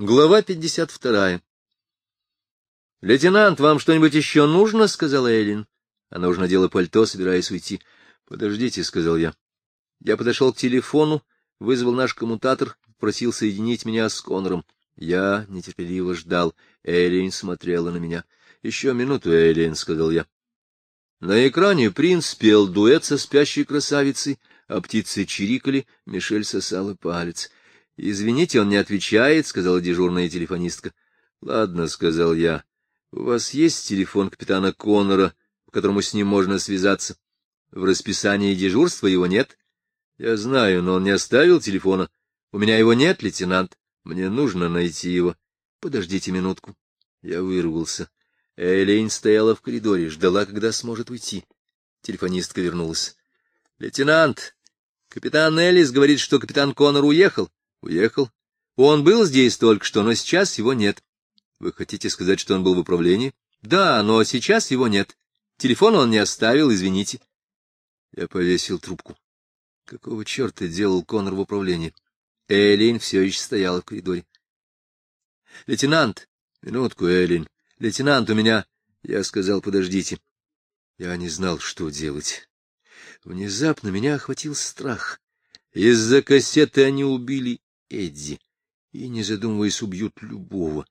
Глава 52. «Лейтенант, вам что-нибудь еще нужно?» — сказала Эллин. Она уже надела пальто, собираясь уйти. «Подождите», — сказал я. Я подошел к телефону, вызвал наш коммутатор, просил соединить меня с Конором. Я нетерпеливо ждал. Эллин смотрела на меня. «Еще минуту, Эллин», — сказал я. На экране принц пел дуэт со спящей красавицей, а птицы чирикали, Мишель сосала палец. — Извините, он не отвечает, — сказала дежурная телефонистка. — Ладно, — сказал я. — У вас есть телефон капитана Коннора, по которому с ним можно связаться? В расписании дежурства его нет. — Я знаю, но он не оставил телефона. У меня его нет, лейтенант. Мне нужно найти его. Подождите минутку. Я вырвался. Элейн стояла в коридоре, ждала, когда сможет уйти. Телефонистка вернулась. — Лейтенант, капитан Эллис говорит, что капитан Коннор уехал. Уехал. Он был здесь только что, но сейчас его нет. Вы хотите сказать, что он был в управлении? Да, но сейчас его нет. Телефон он не оставил, извините. Я повесил трубку. Какого черта делал Конор в управлении? Эллин все еще стояла в коридоре. — Лейтенант! Минутку, Эллин. Лейтенант, у меня... Я сказал, подождите. Я не знал, что делать. Внезапно меня охватил страх. Из-за кассеты они убили Эдди, и, не задумываясь, убьют любого.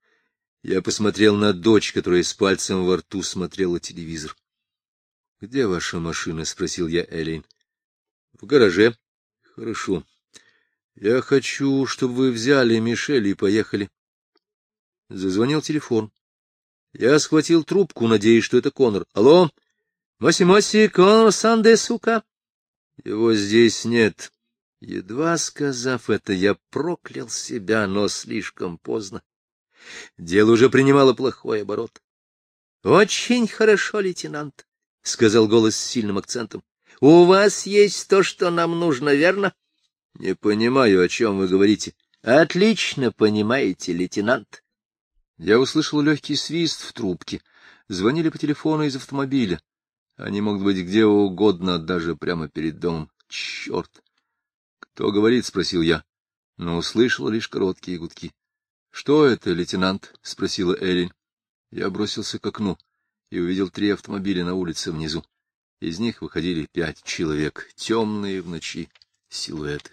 Я посмотрел на дочь, которая с пальцем во рту смотрела телевизор. — Где ваша машина? — спросил я Элейн. — В гараже. — Хорошо. Я хочу, чтобы вы взяли Мишель и поехали. Зазвонил телефон. Я схватил трубку, надеясь, что это Конор. — Алло? Моси-моси, Конор Санде, сука? — Его здесь нет. Едва сказав это, я проклял себя, но слишком поздно. Дело уже принимало плохой оборот. — Очень хорошо, лейтенант, — сказал голос с сильным акцентом. — У вас есть то, что нам нужно, верно? — Не понимаю, о чем вы говорите. — Отлично понимаете, лейтенант. Я услышал легкий свист в трубке. Звонили по телефону из автомобиля. Они могут быть где угодно, даже прямо перед домом. Черт! Кто говорит? — спросил я, но услышал лишь короткие гудки. — Что это, лейтенант? — спросила Эллин. Я бросился к окну и увидел три автомобиля на улице внизу. Из них выходили пять человек, темные в ночи силуэты.